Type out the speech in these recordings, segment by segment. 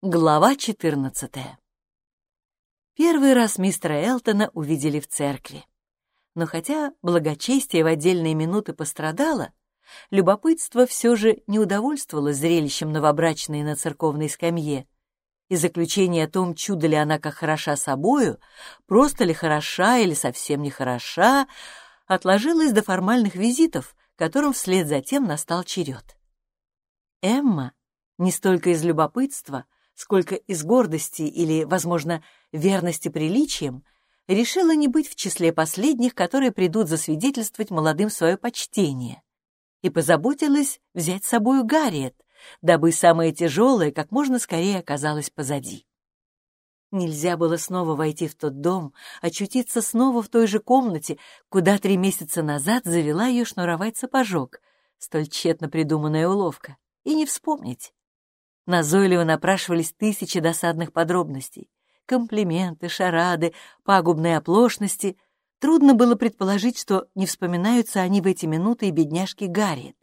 Глава 14 Первый раз мистера Элтона увидели в церкви. Но хотя благочестие в отдельные минуты пострадало, любопытство все же не удовольствовало зрелищем новобрачной на церковной скамье, и заключение о том, чудо ли она как хороша собою, просто ли хороша или совсем не хороша, отложилось до формальных визитов, которым вслед за тем настал черед. Эмма, не столько из любопытства, сколько из гордости или, возможно, верности приличиям, решила не быть в числе последних, которые придут засвидетельствовать молодым свое почтение, и позаботилась взять с собою Гарриет, дабы самое тяжелое как можно скорее оказалось позади. Нельзя было снова войти в тот дом, очутиться снова в той же комнате, куда три месяца назад завела ее шнуровать сапожок, столь тщетно придуманная уловка, и не вспомнить. Назойливо напрашивались тысячи досадных подробностей. Комплименты, шарады, пагубные оплошности. Трудно было предположить, что не вспоминаются они в эти минуты и бедняжки Гарриет.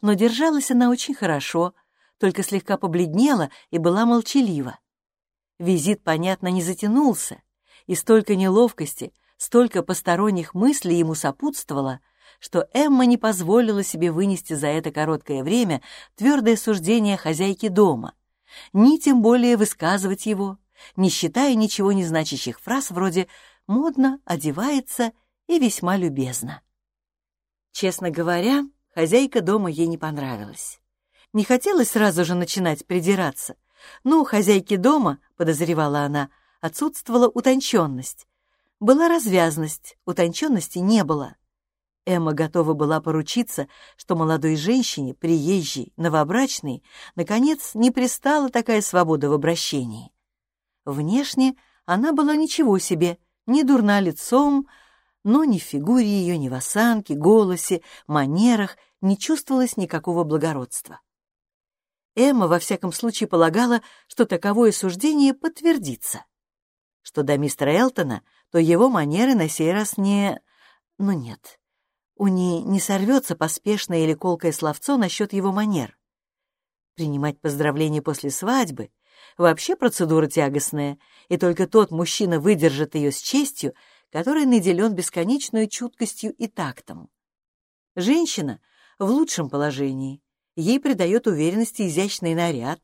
Но держалась она очень хорошо, только слегка побледнела и была молчалива. Визит, понятно, не затянулся, и столько неловкости, столько посторонних мыслей ему сопутствовало, что Эмма не позволила себе вынести за это короткое время твердое суждение хозяйки дома, ни тем более высказывать его, не считая ничего не значащих фраз вроде «модно», «одевается» и «весьма любезно». Честно говоря, хозяйка дома ей не понравилась. Не хотелось сразу же начинать придираться, но у хозяйки дома, подозревала она, отсутствовала утонченность. Была развязность, утонченности не было. Эмма готова была поручиться, что молодой женщине, приезжей, новобрачной, наконец, не пристала такая свобода в обращении. Внешне она была ничего себе, не дурна лицом, но ни в фигуре ее, ни в осанке, голосе, манерах не чувствовалось никакого благородства. Эмма, во всяком случае, полагала, что таковое суждение подтвердится. Что до мистера Элтона, то его манеры на сей раз не... Ну нет, у ней не сорвется поспешное или колкое словцо насчет его манер. Принимать поздравления после свадьбы — вообще процедура тягостная, и только тот мужчина выдержит ее с честью, который наделен бесконечной чуткостью и тактом. Женщина в лучшем положении, ей придает уверенности изящный наряд,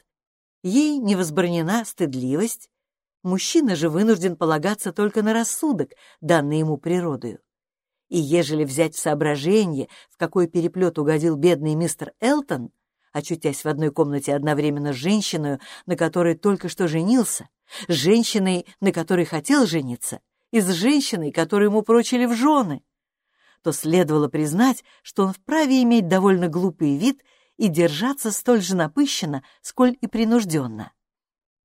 ей не возбранена стыдливость, мужчина же вынужден полагаться только на рассудок, данный ему природою. И ежели взять в соображение, в какой переплет угодил бедный мистер Элтон, очутясь в одной комнате одновременно с женщиной, на которой только что женился, с женщиной, на которой хотел жениться, и с женщиной, которую ему прочили в жены, то следовало признать, что он вправе иметь довольно глупый вид и держаться столь же напыщенно, сколь и принужденно.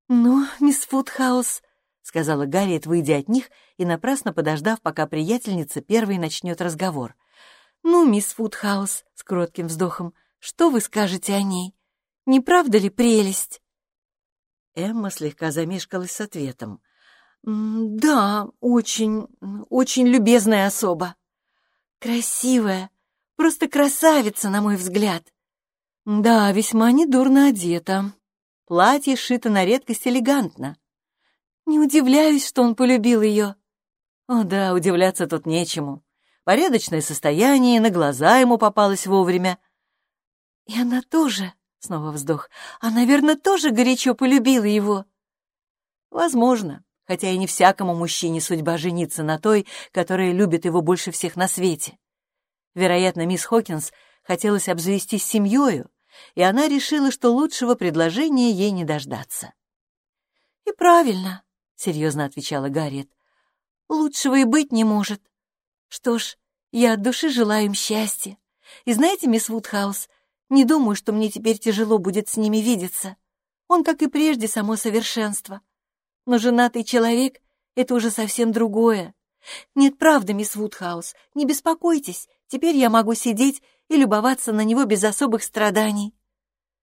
«Ну, мисс Фудхаус», — сказала Гарриет, выйдя от них и напрасно подождав, пока приятельница первой начнет разговор. «Ну, мисс Фудхаус», — с кротким вздохом, — «что вы скажете о ней? Не правда ли прелесть?» Эмма слегка замешкалась с ответом. «Да, очень, очень любезная особа. Красивая, просто красавица, на мой взгляд. Да, весьма недурно одета. Платье шито на редкость элегантно. Не удивляюсь, что он полюбил ее. О да, удивляться тут нечему. Порядочное состояние, на глаза ему попалось вовремя. И она тоже, снова вздох, а, наверное, тоже горячо полюбила его. Возможно, хотя и не всякому мужчине судьба жениться на той, которая любит его больше всех на свете. Вероятно, мисс Хокинс хотелось обзавестись семьёю, и она решила, что лучшего предложения ей не дождаться. «И правильно», серьезно отвечала Гарриет. Лучшего и быть не может. Что ж, я от души желаю им счастья. И знаете, мисс Вудхаус, не думаю, что мне теперь тяжело будет с ними видеться. Он, как и прежде, само совершенство. Но женатый человек — это уже совсем другое. Нет, правда, мисс Вудхаус, не беспокойтесь, теперь я могу сидеть и любоваться на него без особых страданий.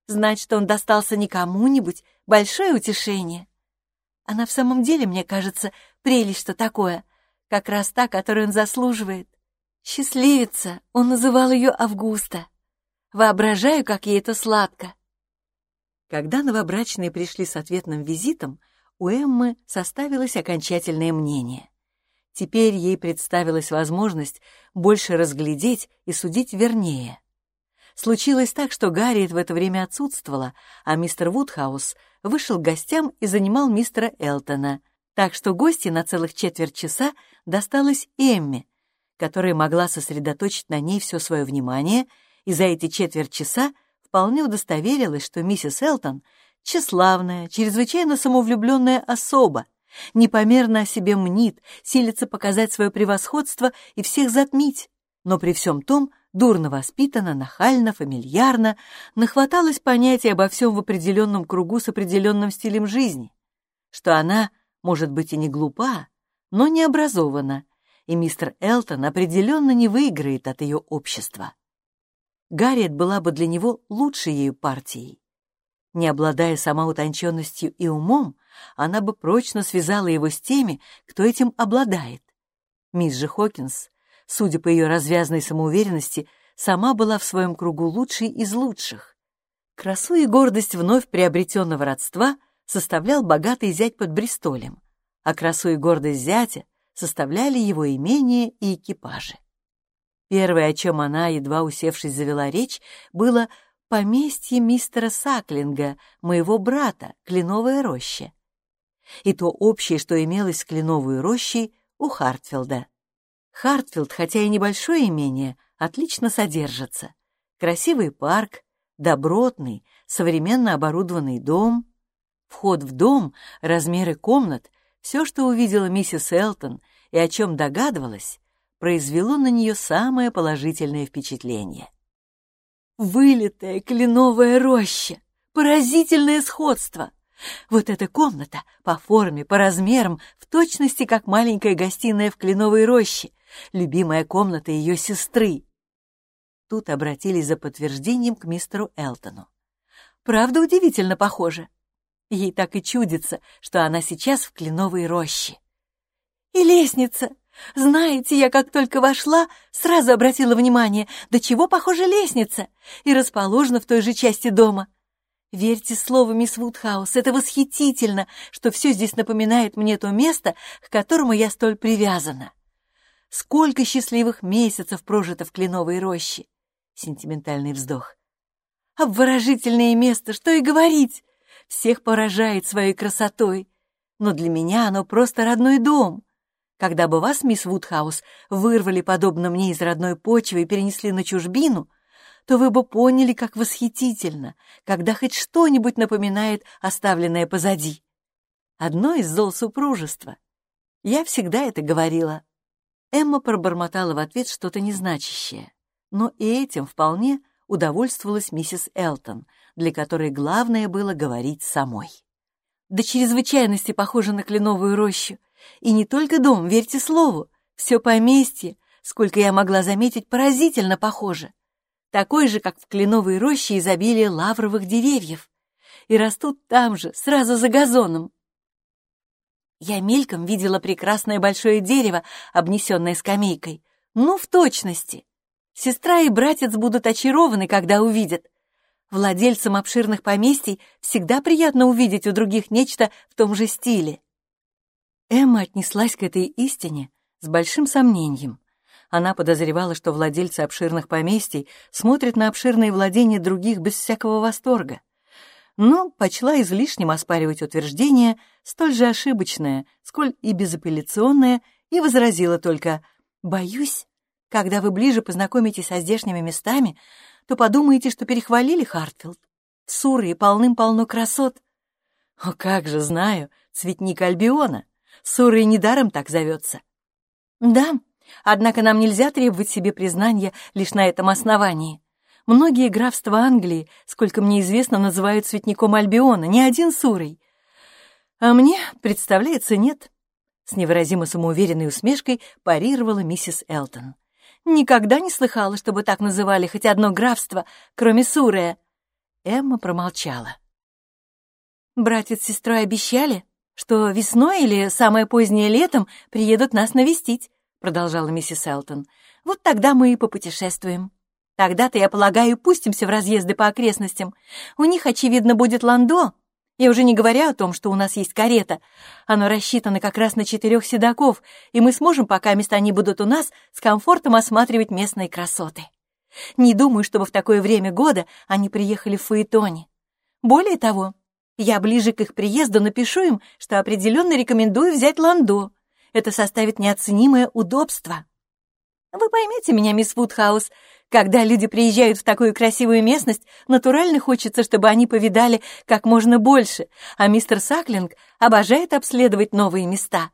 Знать, что он достался не кому-нибудь, большое утешение. Она в самом деле, мне кажется, прелесть что такое, как раз та, которую он заслуживает. Счастливица, он называл ее Августа. Воображаю, как ей это сладко. Когда новобрачные пришли с ответным визитом, у Эммы составилось окончательное мнение. Теперь ей представилась возможность больше разглядеть и судить вернее. Случилось так, что Гарриет в это время отсутствовала, а мистер Вудхаус вышел к гостям и занимал мистера Элтона, так что гости на целых четверть часа досталось Эмме, которая могла сосредоточить на ней все свое внимание, и за эти четверть часа вполне удостоверилась, что миссис Элтон — тщеславная, чрезвычайно самовлюбленная особа, непомерно о себе мнит, силится показать свое превосходство и всех затмить, но при всем том дурно воспитана, нахально, фамильярно, нахваталась понятий обо всем в определенном кругу с определенным стилем жизни, что она, может быть, и не глупа, но не образована, и мистер Элтон определенно не выиграет от ее общества. Гарриет была бы для него лучшей ею партией. Не обладая сама утонченностью и умом, она бы прочно связала его с теми, кто этим обладает. Мисс же Хокинс, судя по ее развязной самоуверенности, сама была в своем кругу лучшей из лучших. Красу и гордость вновь приобретенного родства составлял богатый зять под Бристолем, а красу и гордость зятя составляли его имение и экипажи. Первое, о чем она, едва усевшись, завела речь, было поместье мистера Саклинга, моего брата, Кленовая роща. И то общее, что имелось с Кленовой рощей у Хартфилда. Хартфилд, хотя и небольшое имение, отлично содержится. Красивый парк, добротный, современно оборудованный дом. Вход в дом, размеры комнат, все, что увидела миссис Элтон и о чем догадывалась, произвело на нее самое положительное впечатление. Вылитая кленовая роща, поразительное сходство. Вот эта комната по форме, по размерам, в точности как маленькая гостиная в кленовой роще, любимая комната ее сестры. Тут обратились за подтверждением к мистеру Элтону. Правда, удивительно похоже. Ей так и чудится, что она сейчас в кленовой роще. И лестница, знаете, я как только вошла, сразу обратила внимание, до чего похожа лестница, и расположена в той же части дома. Верьте слову, мисс Вудхаус, это восхитительно, что все здесь напоминает мне то место, к которому я столь привязана. Сколько счастливых месяцев прожито в кленовой роще. Сентиментальный вздох. Обворожительное место, что и говорить. Всех поражает своей красотой. Но для меня оно просто родной дом. Когда бы вас, мисс Вудхаус, вырвали, подобно мне, из родной почвы и перенесли на чужбину, то вы бы поняли, как восхитительно, когда хоть что-нибудь напоминает оставленное позади. Одно из зол супружества. Я всегда это говорила. Эмма пробормотала в ответ что-то незначащее, но и этим вполне удовольствовалась миссис Элтон, для которой главное было говорить самой. До чрезвычайности похожа на кленовую рощу, и не только дом, верьте слову, все поместье, сколько я могла заметить, поразительно похоже. Такой же, как в кленовой роще изобилие лавровых деревьев. И растут там же, сразу за газоном. Я мельком видела прекрасное большое дерево, обнесенное скамейкой. Ну, в точности. Сестра и братец будут очарованы, когда увидят. Владельцам обширных поместий всегда приятно увидеть у других нечто в том же стиле. Эмма отнеслась к этой истине с большим сомнением. Она подозревала, что владельцы обширных поместий смотрят на обширные владения других без всякого восторга. Но почла излишним оспаривать утверждение, столь же ошибочное, сколь и безапелляционное, и возразила только «Боюсь, когда вы ближе познакомитесь со здешними местами, то подумаете, что перехвалили Хартфилд. Суры полным-полно красот. О, как же знаю, цветник Альбиона. Сурой недаром так зовется. Да, однако нам нельзя требовать себе признания лишь на этом основании. Многие графства Англии, сколько мне известно, называют цветником Альбиона, не один Сурой. А мне, представляется, нет. С невыразимо самоуверенной усмешкой парировала миссис Элтон. Никогда не слыхала, чтобы так называли хоть одно графство, кроме Сурая. Эмма промолчала. Братец с сестрой обещали, что весной или самое позднее летом приедут нас навестить», — продолжала миссис Элтон. «Вот тогда мы и попутешествуем. Тогда-то, я полагаю, пустимся в разъезды по окрестностям. У них, очевидно, будет ландо. Я уже не говоря о том, что у нас есть карета. Оно рассчитано как раз на четырех седаков, и мы сможем, пока места они будут у нас, с комфортом осматривать местные красоты. Не думаю, чтобы в такое время года они приехали в Фаэтоне. Более того, я ближе к их приезду напишу им, что определенно рекомендую взять ландо. Это составит неоценимое удобство. Вы поймете меня, мисс Вудхаус, когда люди приезжают в такую красивую местность, натурально хочется, чтобы они повидали как можно больше, а мистер Саклинг обожает обследовать новые места.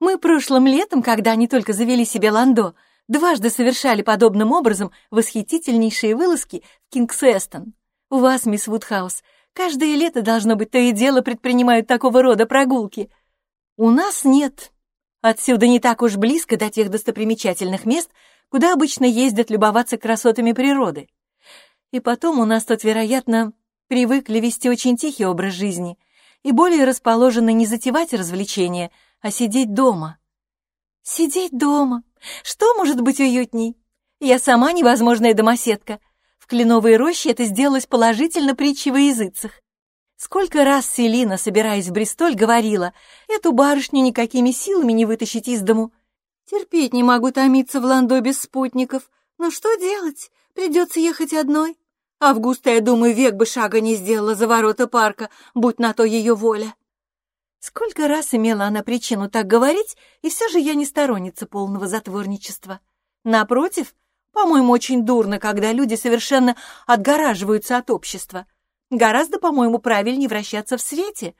Мы прошлым летом, когда они только завели себе ландо, дважды совершали подобным образом восхитительнейшие вылазки в Кингсэстон. У вас, мисс Вудхаус, каждое лето, должно быть, то и дело предпринимают такого рода прогулки. У нас нет. Отсюда не так уж близко до тех достопримечательных мест, куда обычно ездят любоваться красотами природы. И потом у нас тут, вероятно, привыкли вести очень тихий образ жизни и более расположены не затевать развлечения, а сидеть дома. Сидеть дома. Что может быть уютней? Я сама невозможная домоседка. В кленовой роще это сделалось положительно притчей во языцах. Сколько раз Селина, собираясь в Бристоль, говорила, эту барышню никакими силами не вытащить из дому. Терпеть не могу томиться в Ландо без спутников. Но что делать? Придется ехать одной. Августа, я думаю, век бы шага не сделала за ворота парка, будь на то ее воля. Сколько раз имела она причину так говорить, и все же я не сторонница полного затворничества. Напротив, по-моему, очень дурно, когда люди совершенно отгораживаются от общества. Гораздо, по-моему, правильнее вращаться в свете.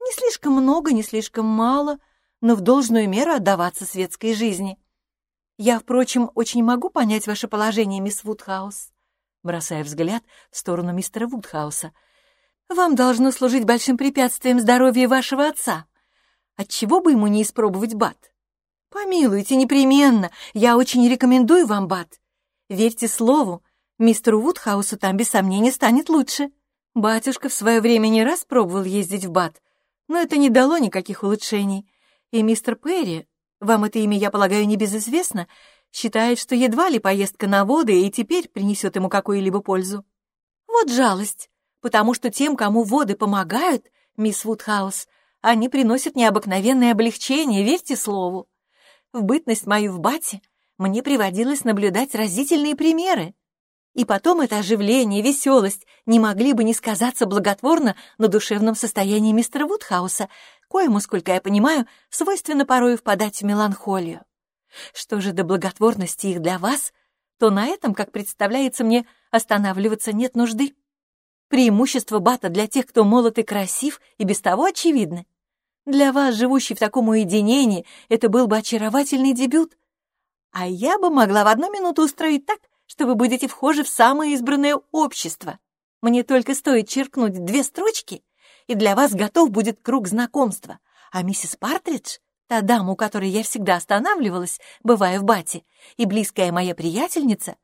Не слишком много, не слишком мало, но в должную меру отдаваться светской жизни. Я, впрочем, очень могу понять ваше положение, мисс Вудхаус, бросая взгляд в сторону мистера Вудхауса. Вам должно служить большим препятствием здоровья вашего отца. Отчего бы ему не испробовать бат? Помилуйте, непременно, я очень рекомендую вам бат. Верьте слову, мистеру Вудхаусу там без сомнения станет лучше. Батюшка в свое время не раз пробовал ездить в бат, но это не дало никаких улучшений. И мистер Перри, вам это имя, я полагаю, небезызвестно, считает, что едва ли поездка на воды и теперь принесет ему какую-либо пользу. Вот жалость, потому что тем, кому воды помогают, мисс Вудхаус, они приносят необыкновенное облегчение, верьте слову. В бытность мою в бате мне приводилось наблюдать разительные примеры. И потом это оживление, веселость не могли бы не сказаться благотворно на душевном состоянии мистера Вудхауса, коему, сколько я понимаю, свойственно порой впадать в меланхолию. Что же до благотворности их для вас, то на этом, как представляется мне, останавливаться нет нужды. Преимущество бата для тех, кто молод и красив, и без того очевидны. Для вас, живущий в таком уединении, это был бы очаровательный дебют. А я бы могла в одну минуту устроить так, что вы будете вхожи в самое избранное общество. Мне только стоит черкнуть две строчки, и для вас готов будет круг знакомства. А миссис Партридж, та дама, у которой я всегда останавливалась, бывая в бате, и близкая моя приятельница,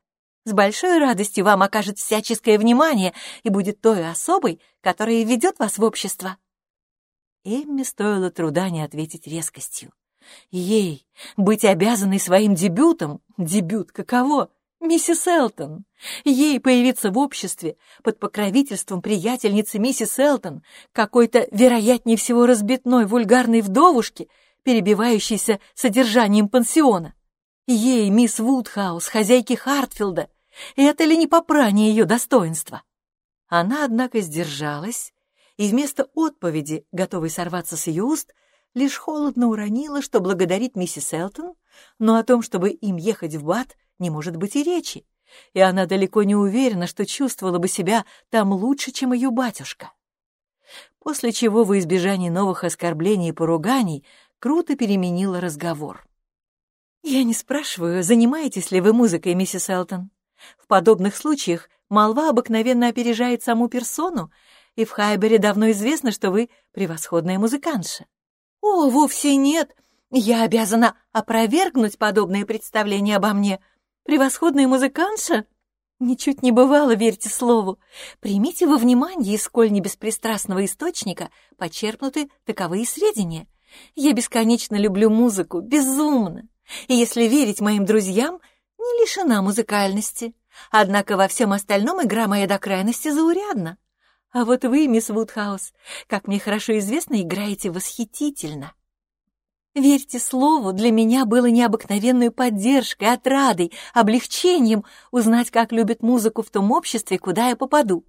с большой радостью вам окажет всяческое внимание и будет той особой, которая ведет вас в общество». Эмме стоило труда не ответить резкостью. Ей быть обязанной своим дебютом, дебют каково, Миссис Элтон. Ей появиться в обществе под покровительством приятельницы миссис Элтон, какой-то, вероятнее всего, разбитной вульгарной вдовушки, перебивающейся содержанием пансиона. Ей, мисс Вудхаус, хозяйки Хартфилда, это ли не попрание ее достоинства? Она, однако, сдержалась, и вместо отповеди, готовой сорваться с ее уст, лишь холодно уронила, что благодарит миссис Элтон, но о том, чтобы им ехать в Бат, не может быть и речи, и она далеко не уверена, что чувствовала бы себя там лучше, чем ее батюшка. После чего во избежание новых оскорблений и поруганий круто переменила разговор. «Я не спрашиваю, занимаетесь ли вы музыкой, миссис Элтон. В подобных случаях молва обыкновенно опережает саму персону, и в Хайбере давно известно, что вы превосходная музыкантша». «О, вовсе нет! Я обязана опровергнуть подобное представление обо мне», Превосходная музыкантша? Ничуть не бывало, верьте слову. Примите во внимание, из сколь небеспристрастного источника почерпнуты таковые сведения. Я бесконечно люблю музыку, безумно. И если верить моим друзьям, не лишена музыкальности. Однако во всем остальном игра моя до крайности заурядна. А вот вы, мисс Вудхаус, как мне хорошо известно, играете восхитительно. Верьте слову, для меня было необыкновенной поддержкой, отрадой, облегчением узнать, как любят музыку в том обществе, куда я попаду.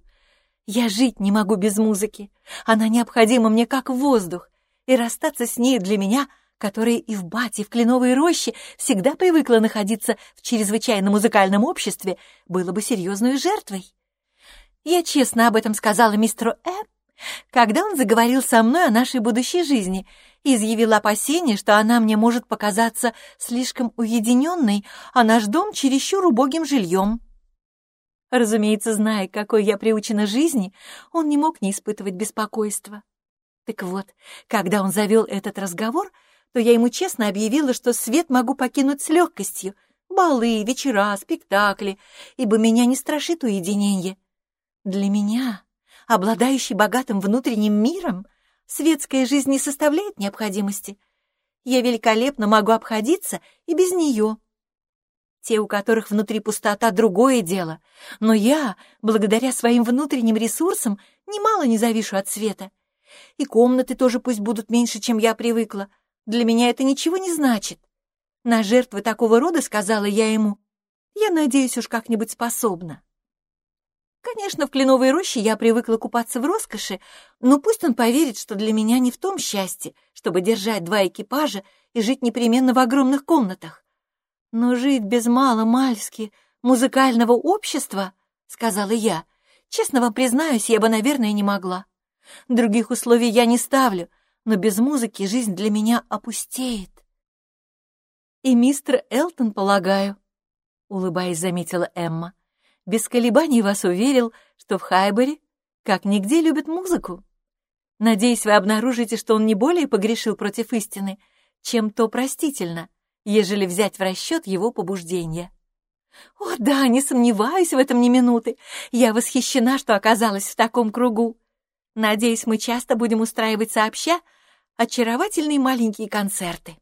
Я жить не могу без музыки. Она необходима мне как воздух, и расстаться с ней для меня — которая и в Бате, и в Кленовой роще всегда привыкла находиться в чрезвычайно музыкальном обществе, было бы серьезной жертвой. Я честно об этом сказала мистеру Э, когда он заговорил со мной о нашей будущей жизни изъявил опасение, что она мне может показаться слишком уединенной, а наш дом чересчур убогим жильем. Разумеется, зная, какой я приучена жизни, он не мог не испытывать беспокойства. Так вот, когда он завел этот разговор, то я ему честно объявила, что свет могу покинуть с легкостью. Балы, вечера, спектакли, ибо меня не страшит уединение. Для меня, обладающий богатым внутренним миром, светская жизнь не составляет необходимости. Я великолепно могу обходиться и без нее. Те, у которых внутри пустота, другое дело. Но я, благодаря своим внутренним ресурсам, немало не завишу от света. И комнаты тоже пусть будут меньше, чем я привыкла. Для меня это ничего не значит. На жертвы такого рода, сказала я ему, я надеюсь, уж как-нибудь способна. Конечно, в кленовой роще я привыкла купаться в роскоши, но пусть он поверит, что для меня не в том счастье, чтобы держать два экипажа и жить непременно в огромных комнатах. Но жить без мало-мальски музыкального общества, сказала я, честно вам признаюсь, я бы, наверное, не могла. Других условий я не ставлю, но без музыки жизнь для меня опустеет. И мистер Элтон, полагаю, — улыбаясь, заметила Эмма, — без колебаний вас уверил, что в Хайбере как нигде любят музыку. Надеюсь, вы обнаружите, что он не более погрешил против истины, чем то простительно, ежели взять в расчет его побуждения. О, да, не сомневаюсь в этом ни минуты. Я восхищена, что оказалась в таком кругу. Надеюсь, мы часто будем устраивать сообща очаровательные маленькие концерты.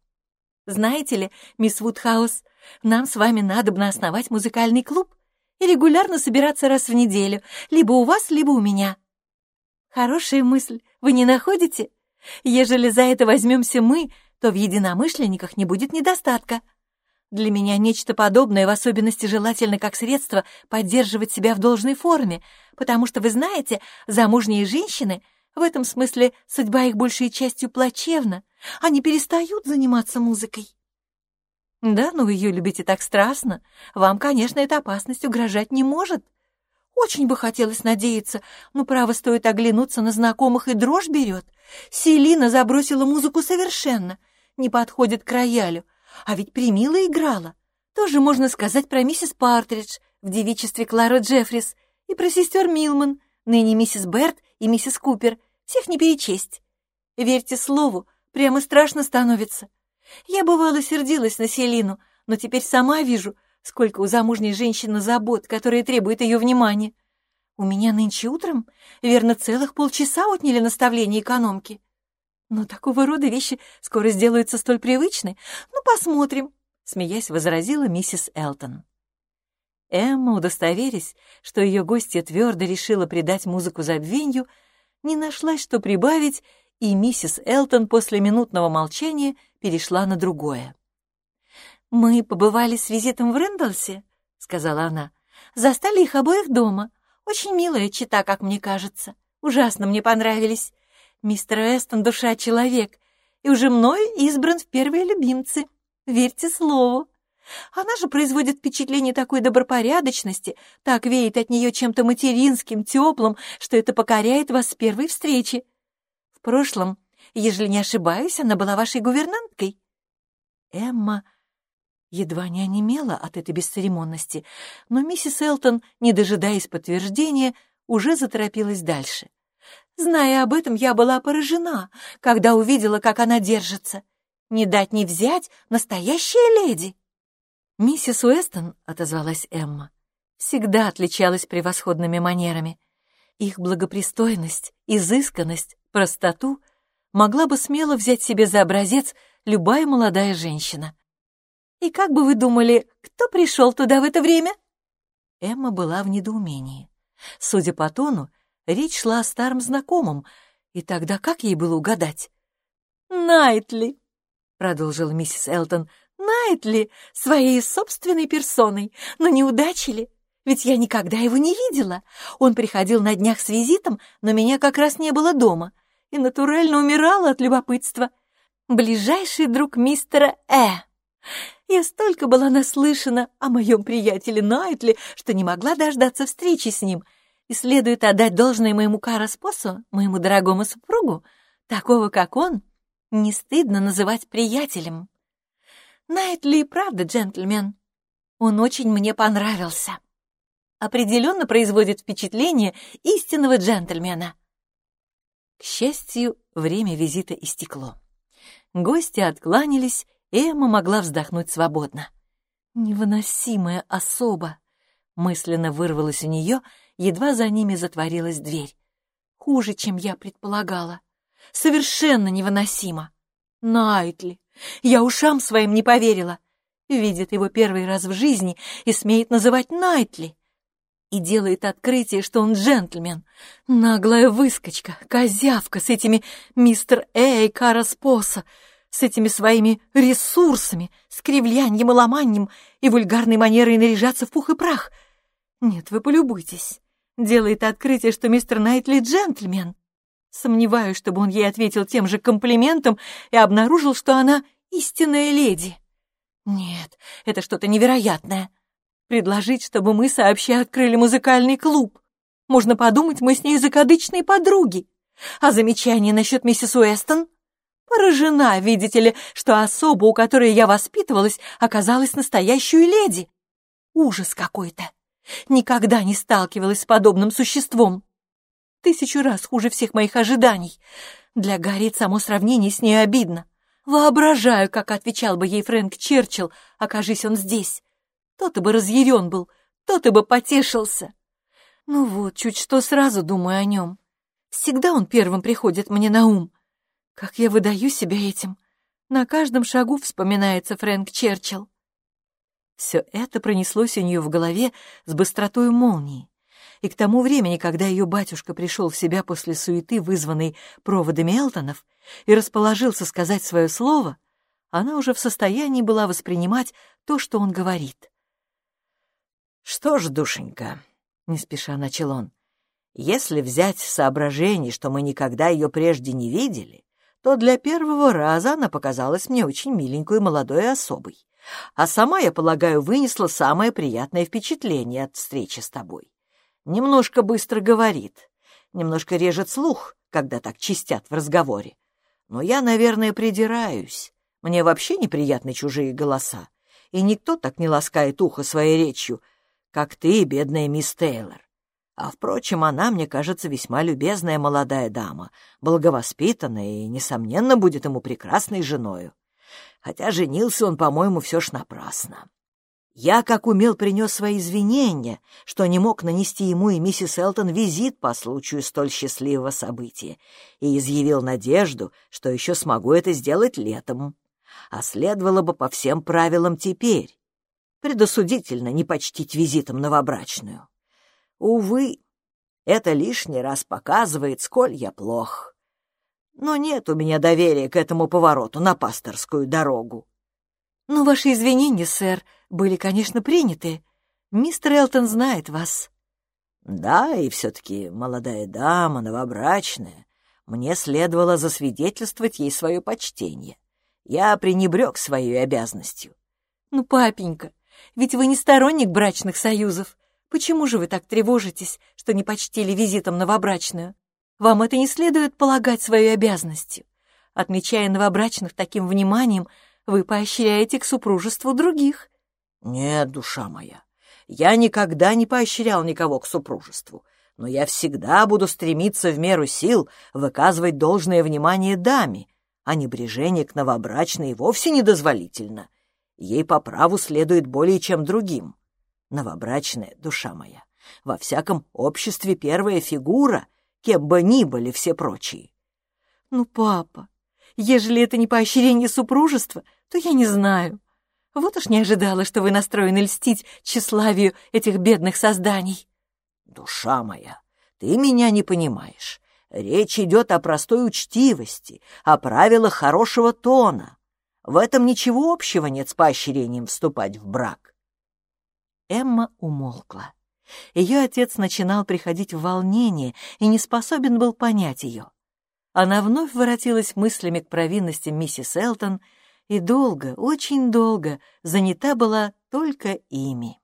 Знаете ли, мисс Вудхаус, нам с вами надобно основать музыкальный клуб и регулярно собираться раз в неделю, либо у вас, либо у меня. Хорошая мысль, вы не находите? Ежели за это возьмемся мы, то в единомышленниках не будет недостатка. Для меня нечто подобное в особенности желательно как средство поддерживать себя в должной форме, потому что, вы знаете, замужние женщины — в этом смысле судьба их большей частью плачевна. Они перестают заниматься музыкой. Да, но вы ее любите так страстно. Вам, конечно, эта опасность угрожать не может. Очень бы хотелось надеяться, но право стоит оглянуться на знакомых, и дрожь берет. Селина забросила музыку совершенно, не подходит к роялю. А ведь примила играла. Тоже можно сказать про миссис Партридж в девичестве Клара Джеффрис и про сестер Милман, ныне миссис Берт и миссис Купер, всех не перечесть. Верьте слову, прямо страшно становится. Я, бывало, сердилась на Селину, но теперь сама вижу, сколько у замужней женщины забот, которые требуют ее внимания. У меня нынче утром, верно, целых полчаса отняли наставление экономки. Но такого рода вещи скоро сделаются столь привычны. Ну, посмотрим, — смеясь возразила миссис Элтон. Эмма, удостоверясь, что ее гостья твердо решила придать музыку забвенью, не нашлась, что прибавить, и миссис Элтон после минутного молчания перешла на другое. «Мы побывали с визитом в Рэндалсе», — сказала она. «Застали их обоих дома. Очень милая чита, как мне кажется. Ужасно мне понравились. Мистер Эстон — душа человек, и уже мною избран в первые любимцы. Верьте слову. Она же производит впечатление такой добропорядочности, так веет от нее чем-то материнским, теплым, что это покоряет вас с первой встречи. В прошлом, ежели не ошибаюсь, она была вашей гувернанткой. Эмма едва не онемела от этой бесцеремонности, но миссис Элтон, не дожидаясь подтверждения, уже заторопилась дальше. Зная об этом, я была поражена, когда увидела, как она держится. Не дать не взять настоящая леди. «Миссис Уэстон», — отозвалась Эмма, — «всегда отличалась превосходными манерами. Их благопристойность, изысканность, простоту могла бы смело взять себе за образец любая молодая женщина. И как бы вы думали, кто пришел туда в это время?» Эмма была в недоумении. Судя по тону, речь шла о старом знакомом, и тогда как ей было угадать? «Найтли», — продолжила миссис Элтон, — «Найтли своей собственной персоной, но не удачили. Ведь я никогда его не видела. Он приходил на днях с визитом, но меня как раз не было дома. И натурально умирала от любопытства. Ближайший друг мистера Э. Я столько была наслышана о моем приятеле Найтли, что не могла дождаться встречи с ним. И следует отдать должное моему Караспосу, моему дорогому супругу, такого, как он, не стыдно называть приятелем. Найтли правда джентльмен. Он очень мне понравился определенно производит впечатление истинного джентльмена. Счастью, время визита истекло. Гости откланялись, и Эмма могла вздохнуть свободно. «Невыносимая особа!» Мысленно вырвалась у нее, едва за ними затворилась дверь. «Хуже, чем я предполагала. Совершенно невыносимо!» «Найтли! Я ушам своим не поверила!» Видит его первый раз в жизни и смеет называть Найтли и делает открытие, что он джентльмен. Наглая выскочка, козявка с этими мистер Эй Караспоса, с этими своими ресурсами, с кривляньем и ломаньем и вульгарной манерой наряжаться в пух и прах. Нет, вы полюбуйтесь. Делает открытие, что мистер Найтли джентльмен. Сомневаюсь, чтобы он ей ответил тем же комплиментом и обнаружил, что она истинная леди. Нет, это что-то невероятное. Предложить, чтобы мы сообща открыли музыкальный клуб. Можно подумать, мы с ней закадычные подруги. А замечание насчет миссис Уэстон? Поражена, видите ли, что особа, у которой я воспитывалась, оказалась настоящей леди. Ужас какой-то. Никогда не сталкивалась с подобным существом. Тысячу раз хуже всех моих ожиданий. Для Гарри само сравнение с ней обидно. Воображаю, как отвечал бы ей Фрэнк Черчилл, окажись он здесь. То-то бы разъярен был, то-то бы потешился. Ну вот, чуть что сразу думаю о нем. Всегда он первым приходит мне на ум. Как я выдаю себя этим. На каждом шагу вспоминается Фрэнк Черчилл. Все это пронеслось у нее в голове с быстротой молнии. И к тому времени, когда ее батюшка пришел в себя после суеты, вызванной проводами Элтонов, и расположился сказать свое слово, она уже в состоянии была воспринимать то, что он говорит. «Что ж, душенька», — не спеша начал он, — «если взять соображение, что мы никогда ее прежде не видели, то для первого раза она показалась мне очень миленькой молодой особой. А сама, я полагаю, вынесла самое приятное впечатление от встречи с тобой. Немножко быстро говорит, немножко режет слух, когда так чистят в разговоре. Но я, наверное, придираюсь. Мне вообще неприятны чужие голоса, и никто так не ласкает ухо своей речью, как ты, бедная мисс Тейлор. А, впрочем, она, мне кажется, весьма любезная молодая дама, благовоспитанная и, несомненно, будет ему прекрасной женою. Хотя женился он, по-моему, все ж напрасно. Я, как умел, принес свои извинения, что не мог нанести ему и миссис Элтон визит по случаю столь счастливого события, и изъявил надежду, что еще смогу это сделать летом. А следовало бы по всем правилам теперь, предосудительно не почтить визитом новобрачную. Увы, это лишний раз показывает, сколь я плох. Но нет у меня доверия к этому повороту на пасторскую дорогу. «Ну, ваши извинения, сэр, были, конечно, приняты. Мистер Элтон знает вас». «Да, и все-таки молодая дама, новобрачная. Мне следовало засвидетельствовать ей свое почтение. Я пренебрег своей обязанностью». «Ну, папенька, ведь вы не сторонник брачных союзов. Почему же вы так тревожитесь, что не почтили визитом новобрачную? Вам это не следует полагать своей обязанностью. Отмечая новобрачных таким вниманием, вы поощряете к супружеству других. Нет, душа моя, я никогда не поощрял никого к супружеству, но я всегда буду стремиться в меру сил выказывать должное внимание даме, а небрежение к новобрачной вовсе недозволительно. Ей по праву следует более чем другим. Новобрачная душа моя, во всяком обществе первая фигура, кем бы ни были все прочие. Ну, папа, ежели это не поощрение супружества, то я не знаю. Вот уж не ожидала, что вы настроены льстить тщеславию этих бедных созданий. Душа моя, ты меня не понимаешь. Речь идет о простой учтивости, о правилах хорошего тона. В этом ничего общего нет с поощрением вступать в брак. Эмма умолкла. Ее отец начинал приходить в волнение и не способен был понять ее. Она вновь воротилась мыслями к провинности миссис Элтон и долго, очень долго занята была только ими.